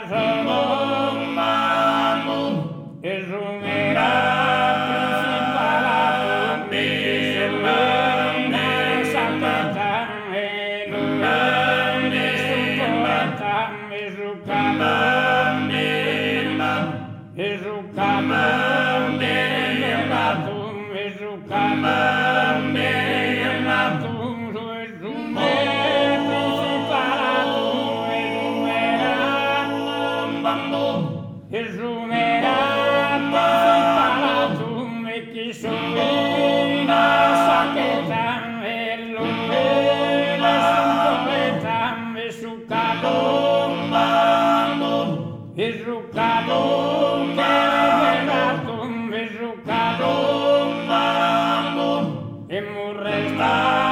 together. Ezukanduma lan tunikizunba saketan elo Ezukanduma betam bezukandum Ezukanduma lan tunikizukandumbo Emurreta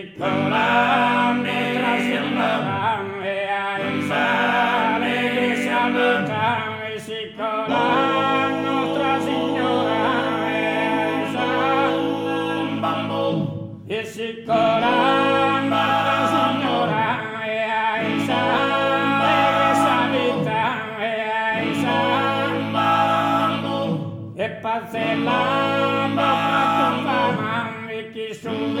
Palamendra semblan eainsale shamakan esikolan nostra signora eainsa bambo esikara mama signora eainsa sarita eainsa bambo hepaselamba soman ikisul